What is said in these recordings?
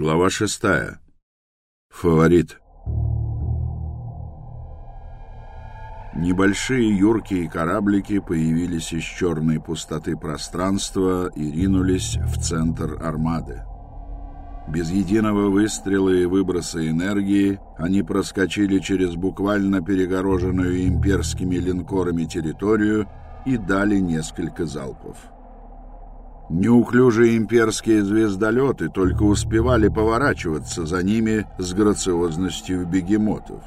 Глава шестая. Фаворит. Небольшие юркие кораблики появились из черной пустоты пространства и ринулись в центр армады. Без единого выстрела и выброса энергии они проскочили через буквально перегороженную имперскими линкорами территорию и дали несколько залпов. Неуклюжие имперские звездолеты только успевали поворачиваться за ними с грациозностью бегемотов.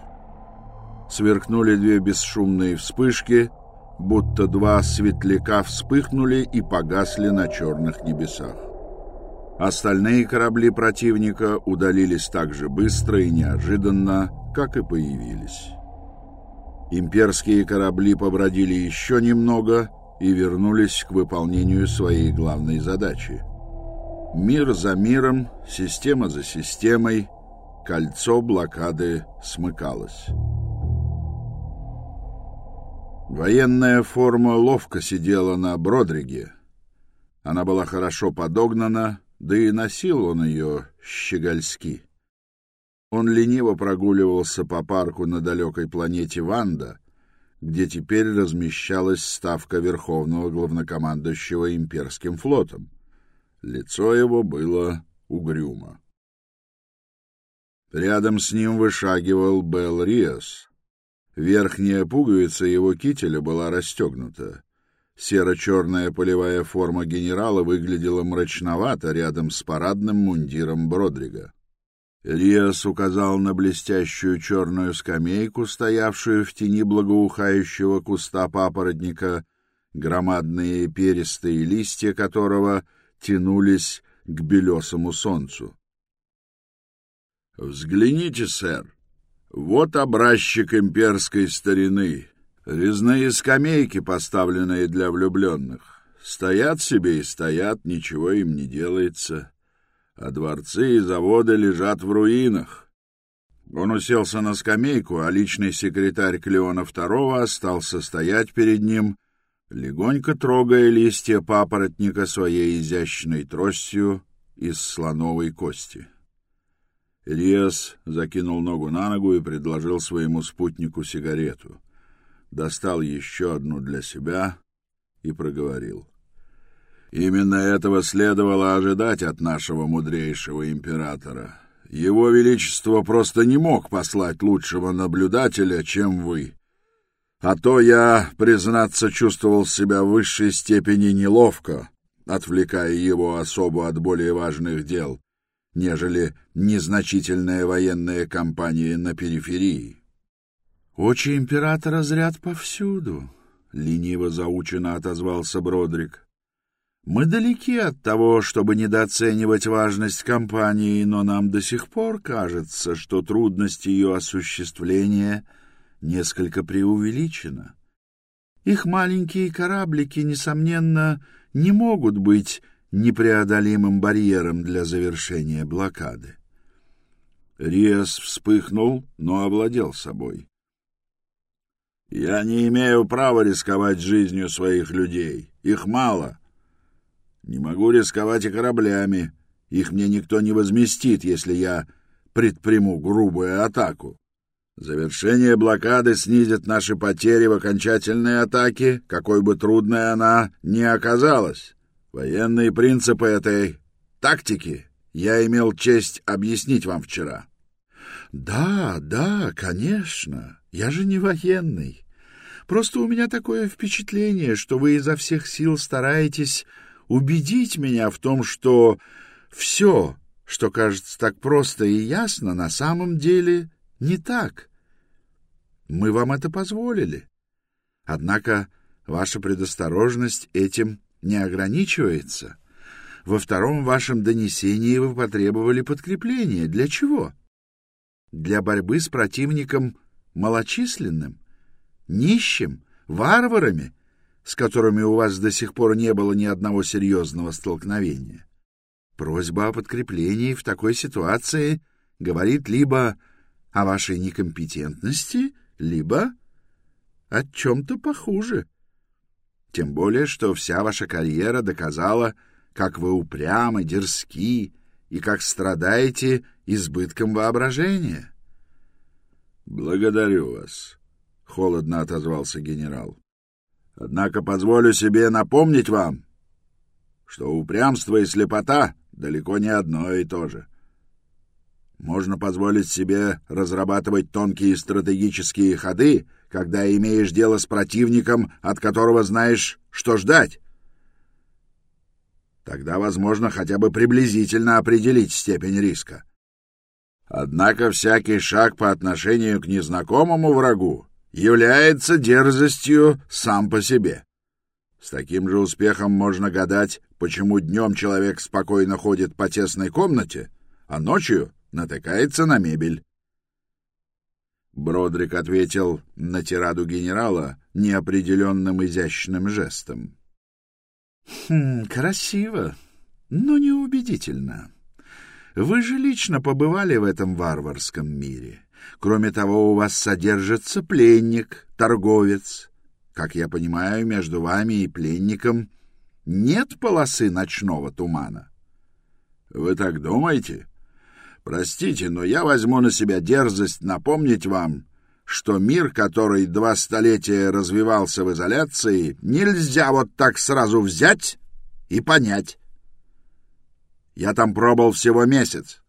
Сверкнули две бесшумные вспышки, будто два светляка вспыхнули и погасли на черных небесах. Остальные корабли противника удалились так же быстро и неожиданно, как и появились. Имперские корабли побродили еще немного — и вернулись к выполнению своей главной задачи. Мир за миром, система за системой, кольцо блокады смыкалось. Военная форма ловко сидела на Бродриге. Она была хорошо подогнана, да и носил он ее щегольски. Он лениво прогуливался по парку на далекой планете Ванда, где теперь размещалась ставка Верховного главнокомандующего имперским флотом. Лицо его было угрюмо. Рядом с ним вышагивал Белл Риас. Верхняя пуговица его кителя была расстегнута. Серо-черная полевая форма генерала выглядела мрачновато рядом с парадным мундиром Бродрига. Риас указал на блестящую черную скамейку, стоявшую в тени благоухающего куста папоротника, громадные перистые листья которого тянулись к белесому солнцу. «Взгляните, сэр, вот образчик имперской старины, резные скамейки, поставленные для влюбленных. Стоят себе и стоят, ничего им не делается» а дворцы и заводы лежат в руинах. Он уселся на скамейку, а личный секретарь Клеона II остался стоять перед ним, легонько трогая листья папоротника своей изящной тростью из слоновой кости. Ильяс закинул ногу на ногу и предложил своему спутнику сигарету. Достал еще одну для себя и проговорил. Именно этого следовало ожидать от нашего мудрейшего императора. Его Величество просто не мог послать лучшего наблюдателя, чем вы. А то я, признаться, чувствовал себя в высшей степени неловко, отвлекая его особо от более важных дел, нежели незначительная военная кампания на периферии. «Очи императора зрят повсюду», — лениво заучено отозвался Бродрик. Мы далеки от того, чтобы недооценивать важность кампании, но нам до сих пор кажется, что трудность ее осуществления несколько преувеличена. Их маленькие кораблики, несомненно, не могут быть непреодолимым барьером для завершения блокады. Риас вспыхнул, но овладел собой. «Я не имею права рисковать жизнью своих людей. Их мало». Не могу рисковать и кораблями. Их мне никто не возместит, если я предприму грубую атаку. Завершение блокады снизит наши потери в окончательной атаке, какой бы трудной она ни оказалась. Военные принципы этой тактики я имел честь объяснить вам вчера. Да, да, конечно. Я же не военный. Просто у меня такое впечатление, что вы изо всех сил стараетесь убедить меня в том, что все, что кажется так просто и ясно, на самом деле не так. Мы вам это позволили. Однако ваша предосторожность этим не ограничивается. Во втором вашем донесении вы потребовали подкрепления. Для чего? Для борьбы с противником малочисленным, нищим, варварами — с которыми у вас до сих пор не было ни одного серьезного столкновения. Просьба о подкреплении в такой ситуации говорит либо о вашей некомпетентности, либо о чем-то похуже. Тем более, что вся ваша карьера доказала, как вы упрямы, дерзки и как страдаете избытком воображения. — Благодарю вас, — холодно отозвался генерал. — Однако позволю себе напомнить вам, что упрямство и слепота далеко не одно и то же. Можно позволить себе разрабатывать тонкие стратегические ходы, когда имеешь дело с противником, от которого знаешь, что ждать. Тогда возможно хотя бы приблизительно определить степень риска. Однако всякий шаг по отношению к незнакомому врагу является дерзостью сам по себе. С таким же успехом можно гадать, почему днем человек спокойно ходит по тесной комнате, а ночью натыкается на мебель. Бродрик ответил на тираду генерала неопределенным изящным жестом. «Хм, красиво, но неубедительно. Вы же лично побывали в этом варварском мире. Кроме того, у вас содержится пленник, торговец. Как я понимаю, между вами и пленником нет полосы ночного тумана». «Вы так думаете?» Простите, но я возьму на себя дерзость напомнить вам, что мир, который два столетия развивался в изоляции, нельзя вот так сразу взять и понять. Я там пробыл всего месяц.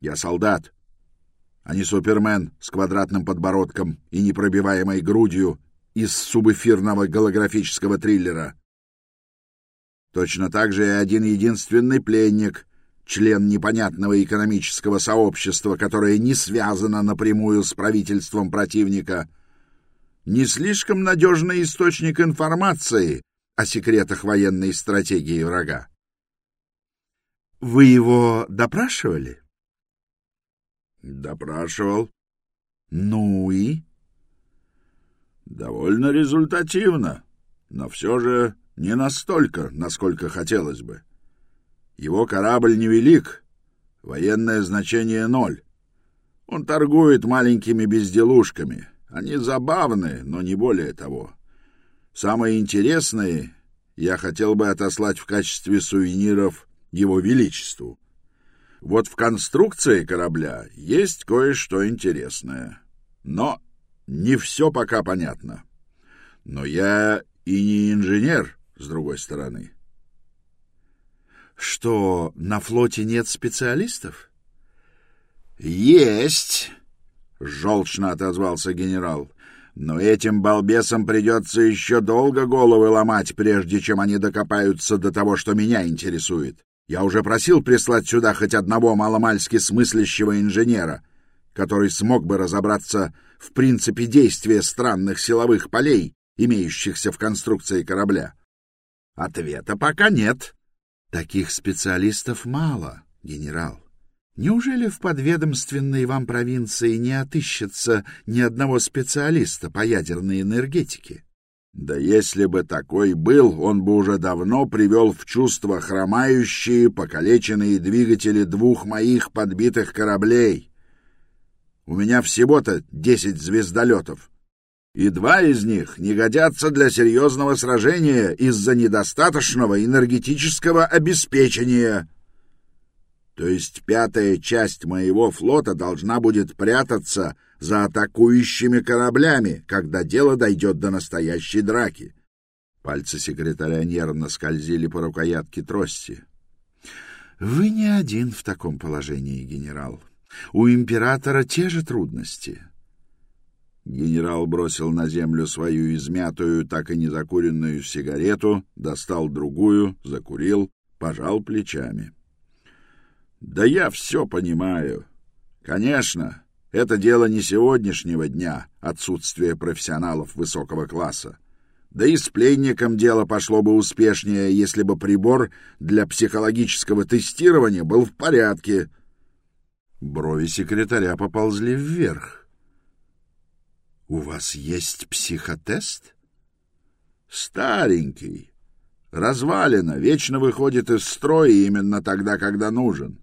Я солдат, а не супермен с квадратным подбородком и непробиваемой грудью из субэфирного голографического триллера. Точно так же и один единственный пленник, член непонятного экономического сообщества, которое не связано напрямую с правительством противника, не слишком надежный источник информации о секретах военной стратегии врага. Вы его допрашивали? Допрашивал. Ну и? Довольно результативно, но все же не настолько, насколько хотелось бы. Его корабль невелик, военное значение ноль. Он торгует маленькими безделушками. Они забавны, но не более того. Самые интересные я хотел бы отослать в качестве сувениров его величеству. Вот в конструкции корабля есть кое-что интересное. Но не все пока понятно. Но я и не инженер, с другой стороны. Что, на флоте нет специалистов? Есть, желчно отозвался генерал. Но этим балбесам придется еще долго головы ломать, прежде чем они докопаются до того, что меня интересует. Я уже просил прислать сюда хоть одного маломальски смыслящего инженера, который смог бы разобраться в принципе действия странных силовых полей, имеющихся в конструкции корабля. Ответа пока нет. Таких специалистов мало, генерал. Неужели в подведомственной вам провинции не отыщется ни одного специалиста по ядерной энергетике? Да если бы такой был, он бы уже давно привел в чувство хромающие, покалеченные двигатели двух моих подбитых кораблей. У меня всего-то десять звездолетов и два из них не годятся для серьезного сражения из-за недостаточного энергетического обеспечения. То есть пятая часть моего флота должна будет прятаться за атакующими кораблями, когда дело дойдет до настоящей драки. Пальцы секретаря нервно скользили по рукоятке трости. — Вы не один в таком положении, генерал. У императора те же трудности. Генерал бросил на землю свою измятую, так и не закуренную сигарету, достал другую, закурил, пожал плечами. «Да я все понимаю. Конечно, это дело не сегодняшнего дня, отсутствие профессионалов высокого класса. Да и с пленником дело пошло бы успешнее, если бы прибор для психологического тестирования был в порядке». Брови секретаря поползли вверх. У вас есть психотест? Старенький. Развалина, вечно выходит из строя именно тогда, когда нужен.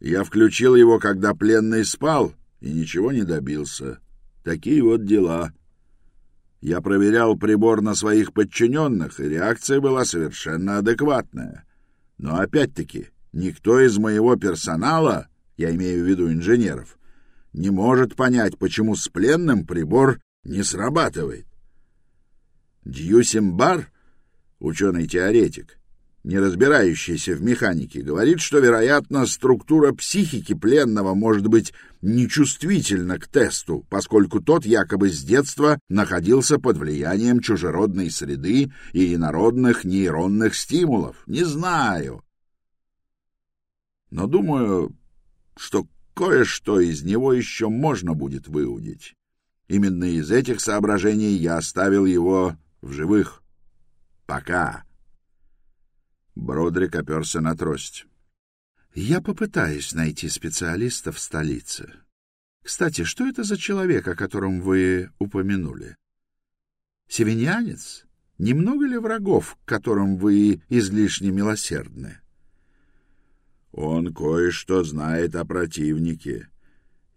Я включил его, когда пленный спал, и ничего не добился. Такие вот дела. Я проверял прибор на своих подчиненных, и реакция была совершенно адекватная. Но опять-таки, Никто из моего персонала, я имею в виду инженеров, не может понять, почему с пленным прибор не срабатывает. Дьюсимбар, ученый-теоретик, не разбирающийся в механике, говорит, что, вероятно, структура психики пленного может быть нечувствительна к тесту, поскольку тот якобы с детства находился под влиянием чужеродной среды и инородных нейронных стимулов. Не знаю. Но думаю, что кое-что из него еще можно будет выудить. Именно из этих соображений я оставил его в живых. Пока. Бродрик оперся на трость. Я попытаюсь найти специалиста в столице. Кстати, что это за человек, о котором вы упомянули? Севинянец? Немного ли врагов, к которым вы излишне милосердны? Он кое-что знает о противнике.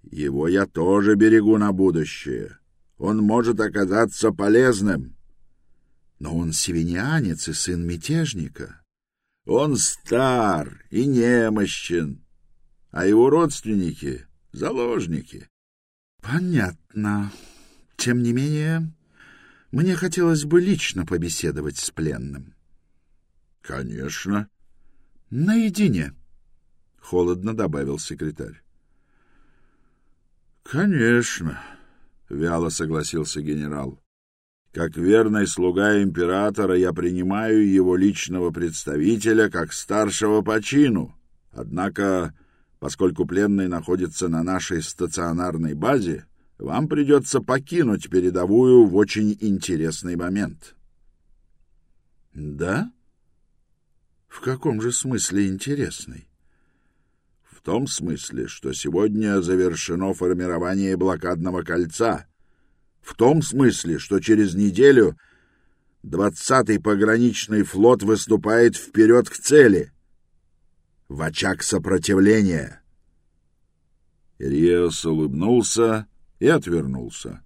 Его я тоже берегу на будущее. Он может оказаться полезным. Но он севинянец и сын мятежника. Он стар и немощен, а его родственники — заложники. — Понятно. Тем не менее, мне хотелось бы лично побеседовать с пленным. — Конечно. — Наедине, — холодно добавил секретарь. — Конечно, — вяло согласился генерал. Как верный слуга императора я принимаю его личного представителя как старшего по чину. Однако, поскольку пленный находится на нашей стационарной базе, вам придется покинуть передовую в очень интересный момент. — Да? В каком же смысле интересный? — В том смысле, что сегодня завершено формирование блокадного кольца — в том смысле, что через неделю двадцатый пограничный флот выступает вперед к цели, в очаг сопротивления. Риос улыбнулся и отвернулся.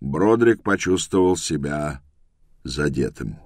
Бродрик почувствовал себя задетым.